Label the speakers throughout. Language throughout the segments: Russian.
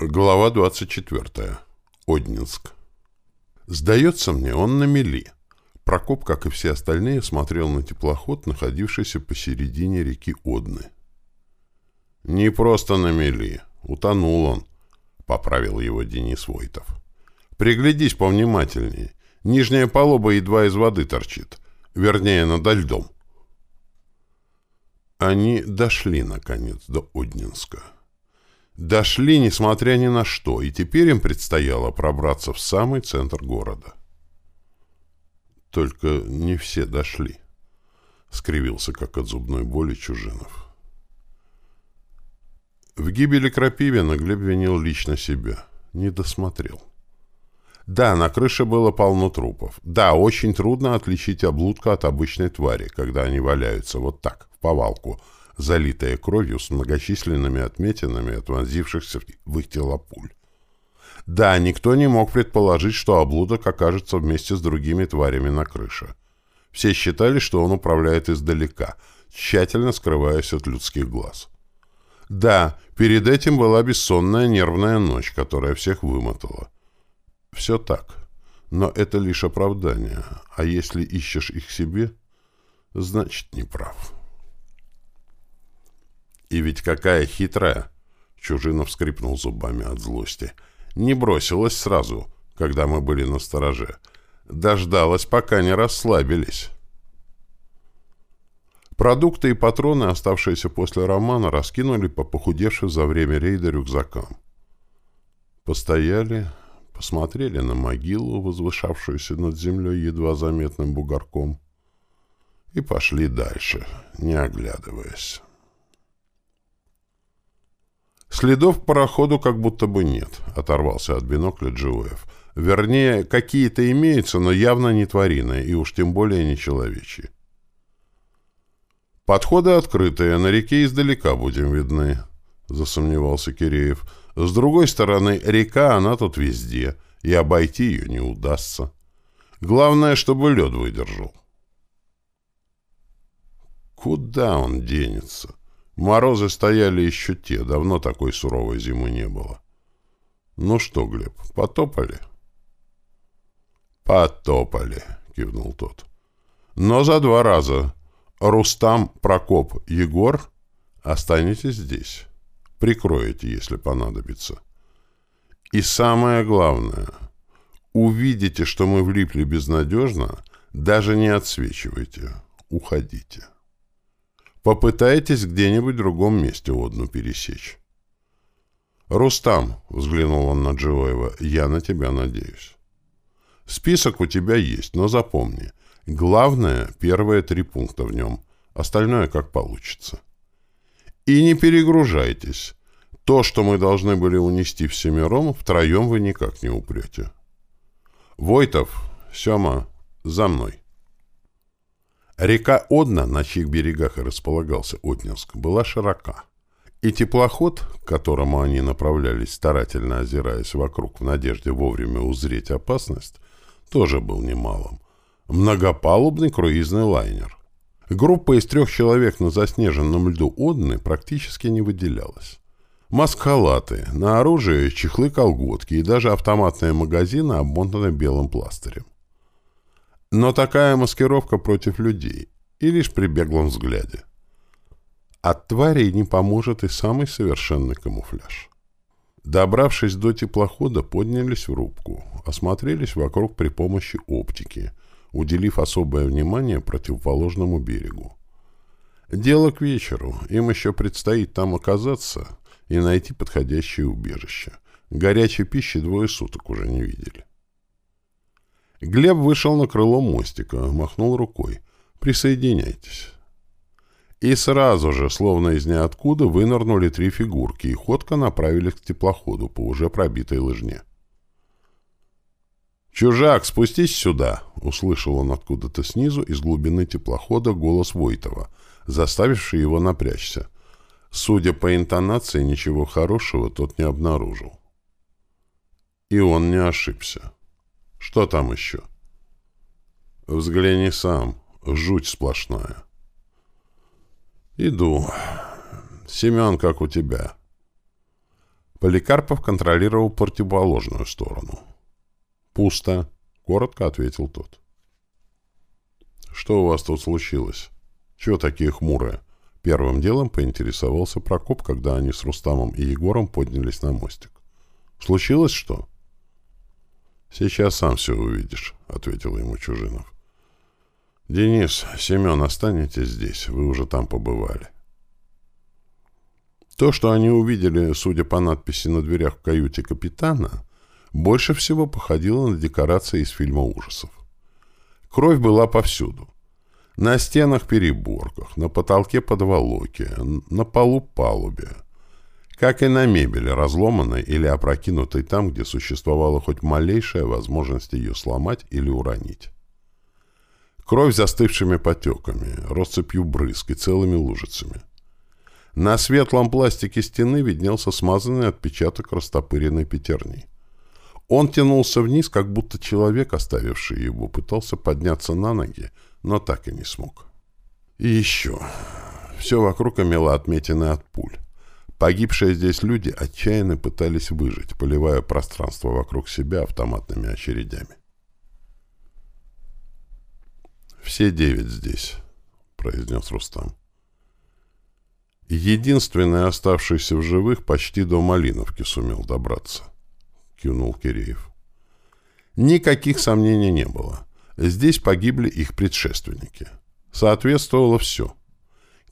Speaker 1: Глава 24. Однинск. Сдается мне, он на мели. Прокоп, как и все остальные, смотрел на теплоход, находившийся посередине реки Одны. «Не просто на мели. Утонул он», — поправил его Денис Войтов. «Приглядись повнимательнее. Нижняя палуба едва из воды торчит. Вернее, над льдом». Они дошли, наконец, до Однинска. Дошли, несмотря ни на что, и теперь им предстояло пробраться в самый центр города. Только не все дошли, — скривился, как от зубной боли, Чужинов. В гибели Крапивина Глеб винил лично себя. Не досмотрел. Да, на крыше было полно трупов. Да, очень трудно отличить облудка от обычной твари, когда они валяются вот так, в повалку — залитая кровью с многочисленными отметинами от вонзившихся в их тела пуль. Да, никто не мог предположить, что облудок окажется вместе с другими тварями на крыше. Все считали, что он управляет издалека, тщательно скрываясь от людских глаз. Да, перед этим была бессонная нервная ночь, которая всех вымотала. Все так. Но это лишь оправдание. А если ищешь их себе, значит, не прав. И ведь какая хитрая! Чужинов скрипнул зубами от злости. Не бросилась сразу, когда мы были на стороже. Дождалась, пока не расслабились. Продукты и патроны, оставшиеся после романа, раскинули по похудевшим за время рейда рюкзакам. Постояли, посмотрели на могилу, возвышавшуюся над землей едва заметным бугорком, и пошли дальше, не оглядываясь. Следов пароходу как будто бы нет, оторвался от бинокля Джоуэф. Вернее, какие-то имеются, но явно не твариные, и уж тем более не человечьи. Подходы открытые, на реке издалека будем видны, засомневался Киреев. С другой стороны, река, она тут везде, и обойти ее не удастся. Главное, чтобы лед выдержал. Куда он денется? Морозы стояли еще те, давно такой суровой зимы не было. Ну что, Глеб, потопали? Потопали, кивнул тот. Но за два раза. Рустам, Прокоп, Егор, останетесь здесь. Прикроете, если понадобится. И самое главное, увидите, что мы влипли безнадежно, даже не отсвечивайте, уходите. Попытайтесь где-нибудь в другом месте одну пересечь. «Рустам», — взглянул он на Джоева, — «я на тебя надеюсь». «Список у тебя есть, но запомни, главное — первые три пункта в нем, остальное как получится». «И не перегружайтесь. То, что мы должны были унести всемиром, втроем вы никак не упрете». «Войтов, Сема, за мной». Река Одна, на чьих берегах и располагался Отнинск, была широка. И теплоход, к которому они направлялись, старательно озираясь вокруг в надежде вовремя узреть опасность, тоже был немалым. Многопалубный круизный лайнер. Группа из трех человек на заснеженном льду Одны практически не выделялась. Маскалаты, на оружие чехлы-колготки и даже автоматные магазины обмотаны белым пластырем. Но такая маскировка против людей и лишь при беглом взгляде. От тварей не поможет и самый совершенный камуфляж. Добравшись до теплохода, поднялись в рубку, осмотрелись вокруг при помощи оптики, уделив особое внимание противоположному берегу. Дело к вечеру, им еще предстоит там оказаться и найти подходящее убежище. Горячей пищи двое суток уже не видели. Глеб вышел на крыло мостика, махнул рукой. «Присоединяйтесь». И сразу же, словно из ниоткуда, вынырнули три фигурки и ходко направились к теплоходу по уже пробитой лыжне. «Чужак, спустись сюда!» — услышал он откуда-то снизу из глубины теплохода голос Войтова, заставивший его напрячься. Судя по интонации, ничего хорошего тот не обнаружил. И он не ошибся. Что там еще? Взгляни сам. Жуть сплошная. Иду. Семен, как у тебя? Поликарпов контролировал противоположную сторону. «Пусто», — коротко ответил тот. «Что у вас тут случилось? Чего такие хмурые?» Первым делом поинтересовался Прокоп, когда они с Рустамом и Егором поднялись на мостик. «Случилось что?» «Сейчас сам все увидишь», — ответил ему Чужинов. «Денис, Семен, останетесь здесь, вы уже там побывали». То, что они увидели, судя по надписи на дверях в каюте капитана, больше всего походило на декорации из фильма ужасов. Кровь была повсюду. На стенах переборках, на потолке подволоки, на полу палубе. Как и на мебели, разломанной или опрокинутой там, где существовала хоть малейшая возможность ее сломать или уронить. Кровь застывшими потеками, россыпью брызг и целыми лужицами. На светлом пластике стены виднелся смазанный отпечаток растопыренной пятерни. Он тянулся вниз, как будто человек, оставивший его, пытался подняться на ноги, но так и не смог. И еще. Все вокруг имело отметины от пуль. Погибшие здесь люди отчаянно пытались выжить, поливая пространство вокруг себя автоматными очередями. «Все девять здесь», — произнес Рустам. Единственный оставшийся в живых почти до Малиновки сумел добраться, — кивнул Киреев. Никаких сомнений не было. Здесь погибли их предшественники. Соответствовало все.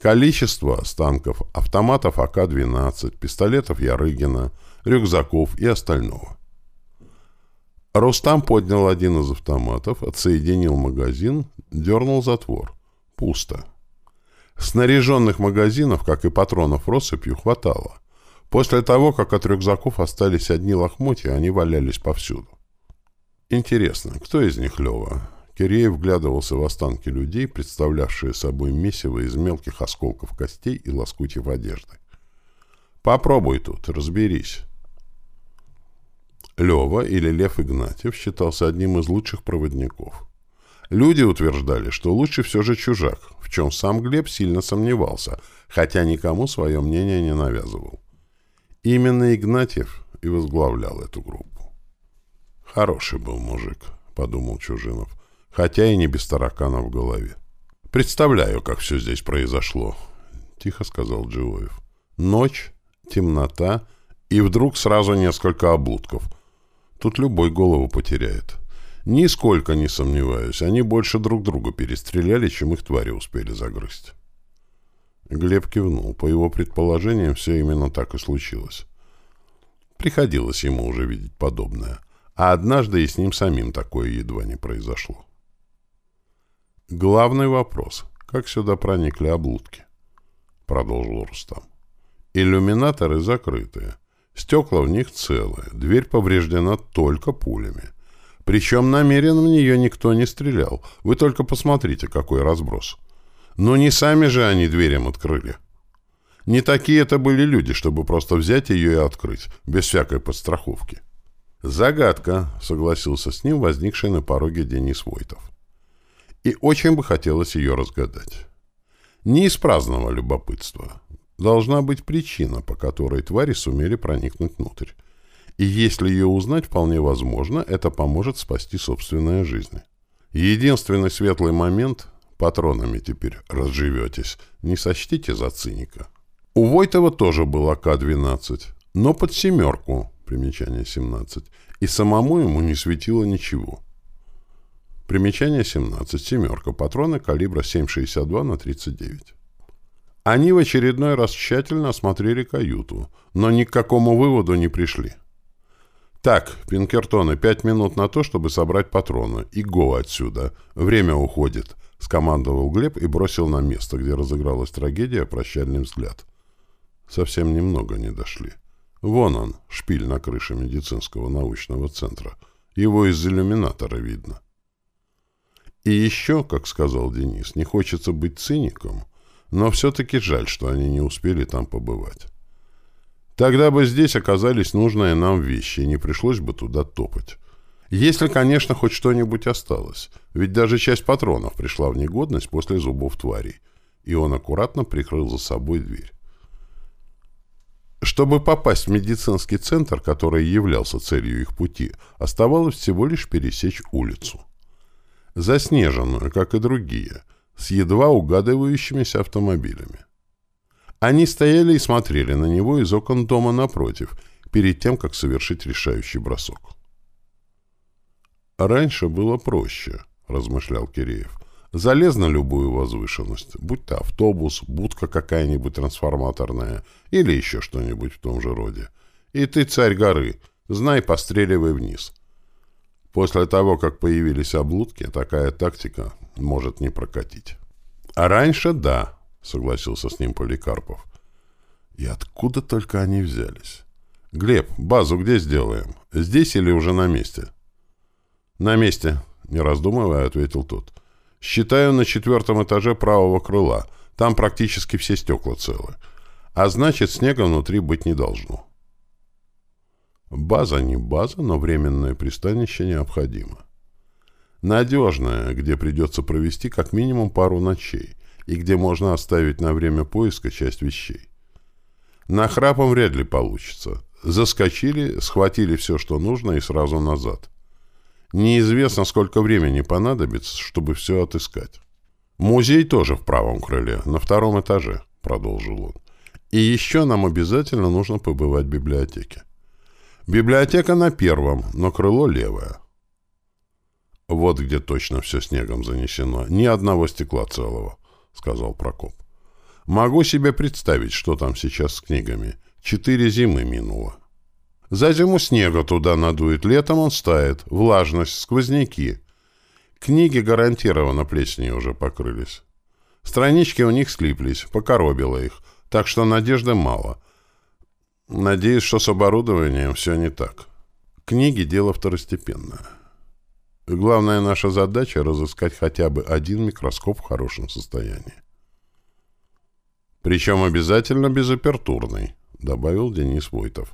Speaker 1: Количество останков, автоматов АК-12, пистолетов Ярыгина, рюкзаков и остального. Рустам поднял один из автоматов, отсоединил магазин, дернул затвор. Пусто. Снаряженных магазинов, как и патронов россыпью, хватало. После того, как от рюкзаков остались одни лохмотья, они валялись повсюду. Интересно, кто из них Лева? Киреев вглядывался в останки людей, представлявшие собой месиво из мелких осколков костей и лоскутьев одежды. Попробуй тут, разберись. Лева или Лев Игнатьев считался одним из лучших проводников. Люди утверждали, что лучше все же чужак, в чем сам Глеб сильно сомневался, хотя никому свое мнение не навязывал. Именно Игнатьев и возглавлял эту группу. «Хороший был мужик», — подумал Чужинов, хотя и не без таракана в голове. «Представляю, как все здесь произошло», — тихо сказал Джиоев. «Ночь, темнота и вдруг сразу несколько облудков. Тут любой голову потеряет». Нисколько не сомневаюсь, они больше друг друга перестреляли, чем их твари успели загрызть. Глеб кивнул. По его предположениям, все именно так и случилось. Приходилось ему уже видеть подобное. А однажды и с ним самим такое едва не произошло. «Главный вопрос. Как сюда проникли облудки?» Продолжил Рустам. «Иллюминаторы закрытые. Стекла в них целые. Дверь повреждена только пулями. Причем намеренно в нее никто не стрелял. Вы только посмотрите, какой разброс. Но не сами же они дверям открыли. Не такие это были люди, чтобы просто взять ее и открыть, без всякой подстраховки. «Загадка», — согласился с ним возникший на пороге Денис Войтов. И очень бы хотелось ее разгадать. Не из праздного любопытства. Должна быть причина, по которой твари сумели проникнуть внутрь и если ее узнать, вполне возможно, это поможет спасти собственные жизни. Единственный светлый момент — патронами теперь разживетесь, не сочтите за циника. У Войтова тоже был АК-12, но под семерку, примечание 17, и самому ему не светило ничего. Примечание 17, семерка, патроны калибра 7,62 на 39. Они в очередной раз тщательно осмотрели каюту, но ни к какому выводу не пришли. «Так, Пинкертоны, пять минут на то, чтобы собрать патроны. И го отсюда. Время уходит», — скомандовал Глеб и бросил на место, где разыгралась трагедия, прощальный взгляд. Совсем немного не дошли. Вон он, шпиль на крыше медицинского научного центра. Его из иллюминатора видно. И еще, как сказал Денис, не хочется быть циником, но все-таки жаль, что они не успели там побывать. Тогда бы здесь оказались нужные нам вещи, и не пришлось бы туда топать. Если, конечно, хоть что-нибудь осталось. Ведь даже часть патронов пришла в негодность после зубов тварей. И он аккуратно прикрыл за собой дверь. Чтобы попасть в медицинский центр, который являлся целью их пути, оставалось всего лишь пересечь улицу. Заснеженную, как и другие, с едва угадывающимися автомобилями. Они стояли и смотрели на него из окон дома напротив, перед тем, как совершить решающий бросок. «Раньше было проще», — размышлял Киреев. «Залез на любую возвышенность, будь то автобус, будка какая-нибудь трансформаторная или еще что-нибудь в том же роде. И ты царь горы, знай, постреливай вниз». После того, как появились облудки, такая тактика может не прокатить. А раньше — да, согласился с ним Поликарпов. И откуда только они взялись? Глеб, базу где сделаем? Здесь или уже на месте? На месте, не раздумывая, ответил тот. Считаю на четвертом этаже правого крыла. Там практически все стекла целы. А значит, снега внутри быть не должно. База не база, но временное пристанище необходимо. Надежное, где придется провести как минимум пару ночей, и где можно оставить на время поиска часть вещей. На храпом вряд ли получится. Заскочили, схватили все, что нужно, и сразу назад. Неизвестно, сколько времени понадобится, чтобы все отыскать. Музей тоже в правом крыле, на втором этаже, продолжил он. И еще нам обязательно нужно побывать в библиотеке. Библиотека на первом, но крыло левое. Вот где точно все снегом занесено. Ни одного стекла целого. — сказал Прокоп. «Могу себе представить, что там сейчас с книгами. Четыре зимы минуло. За зиму снега туда надует, летом он стает, влажность, сквозняки. Книги гарантированно плесени уже покрылись. Странички у них слиплись, покоробило их, так что надежды мало. Надеюсь, что с оборудованием все не так. Книги — дело второстепенное. Главная наша задача — разыскать хотя бы один микроскоп в хорошем состоянии. Причем обязательно безапертурный, — добавил Денис Войтов.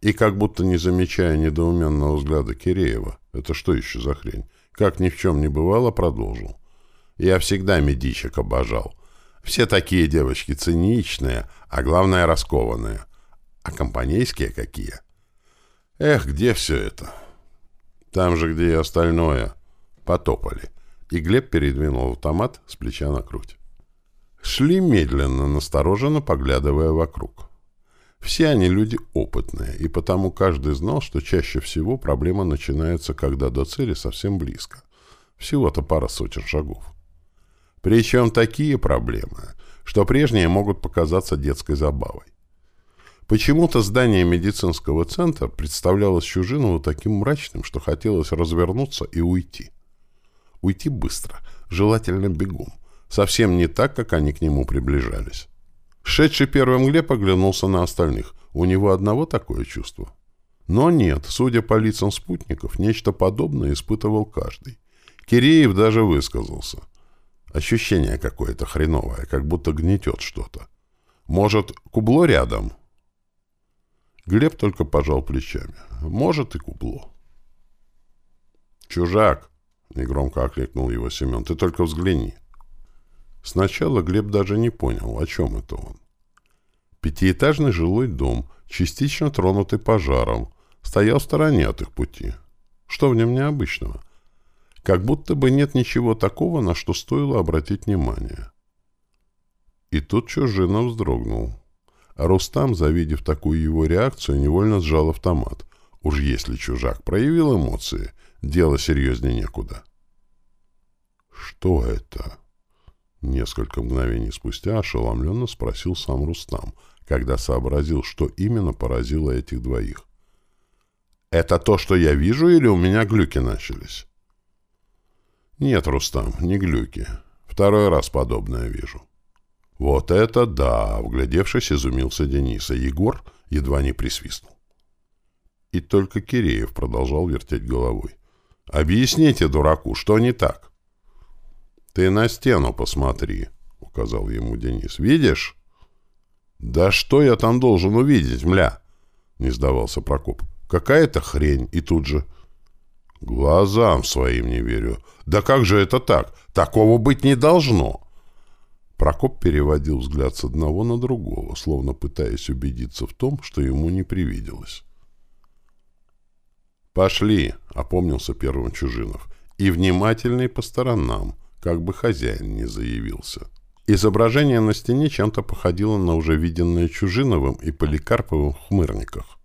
Speaker 1: И как будто не замечая недоуменного взгляда Киреева, это что еще за хрень, как ни в чем не бывало, продолжил. Я всегда медичек обожал. Все такие девочки циничные, а главное раскованные. А компанейские какие? Эх, где все это?» Там же, где и остальное. Потопали. И Глеб передвинул автомат с плеча на грудь. Шли медленно, настороженно поглядывая вокруг. Все они люди опытные, и потому каждый знал, что чаще всего проблема начинается, когда до цели совсем близко. Всего-то пара сотен шагов. Причем такие проблемы, что прежние могут показаться детской забавой. Почему-то здание медицинского центра представлялось Чужинову таким мрачным, что хотелось развернуться и уйти. Уйти быстро, желательно бегом. Совсем не так, как они к нему приближались. Шедший первым Глеб оглянулся на остальных. У него одного такое чувство. Но нет, судя по лицам спутников, нечто подобное испытывал каждый. Киреев даже высказался. Ощущение какое-то хреновое, как будто гнетет что-то. Может, кубло рядом? — Глеб только пожал плечами. Может и кубло. «Чужак!» — негромко окликнул его Семен. «Ты только взгляни». Сначала Глеб даже не понял, о чем это он. Пятиэтажный жилой дом, частично тронутый пожаром, стоял в стороне от их пути. Что в нем необычного? Как будто бы нет ничего такого, на что стоило обратить внимание. И тут Чужина вздрогнул. Рустам, завидев такую его реакцию, невольно сжал автомат. Уж если чужак проявил эмоции, дело серьезнее некуда. «Что это?» Несколько мгновений спустя ошеломленно спросил сам Рустам, когда сообразил, что именно поразило этих двоих. «Это то, что я вижу, или у меня глюки начались?» «Нет, Рустам, не глюки. Второй раз подобное вижу». «Вот это да!» — вглядевшись, изумился Денис, а Егор едва не присвистнул. И только Киреев продолжал вертеть головой. «Объясните, дураку, что не так?» «Ты на стену посмотри», — указал ему Денис. «Видишь?» «Да что я там должен увидеть, мля?» — не сдавался Прокоп. «Какая-то хрень, и тут же...» «Глазам своим не верю. Да как же это так? Такого быть не должно!» Прокоп переводил взгляд с одного на другого, словно пытаясь убедиться в том, что ему не привиделось. «Пошли!» — опомнился первым Чужинов. «И внимательный по сторонам, как бы хозяин не заявился». Изображение на стене чем-то походило на уже виденное Чужиновым и Поликарповым в хмырниках.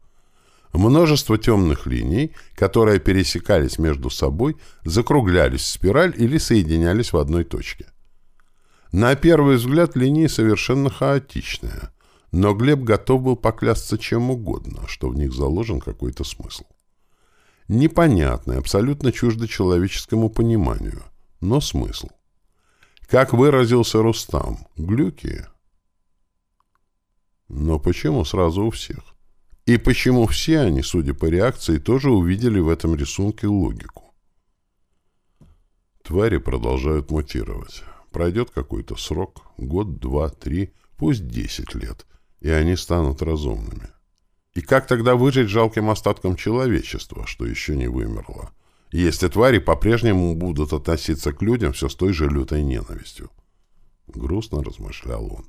Speaker 1: Множество темных линий, которые пересекались между собой, закруглялись в спираль или соединялись в одной точке. На первый взгляд линии совершенно хаотичные, но Глеб готов был поклясться чем угодно, что в них заложен какой-то смысл. Непонятный, абсолютно чуждо человеческому пониманию, но смысл. Как выразился Рустам, глюки. Но почему сразу у всех? И почему все они, судя по реакции, тоже увидели в этом рисунке логику? Твари продолжают мутировать. Пройдет какой-то срок, год, два, три, пусть десять лет, и они станут разумными. И как тогда выжить жалким остатком человечества, что еще не вымерло, если твари по-прежнему будут относиться к людям все с той же лютой ненавистью? Грустно размышлял он.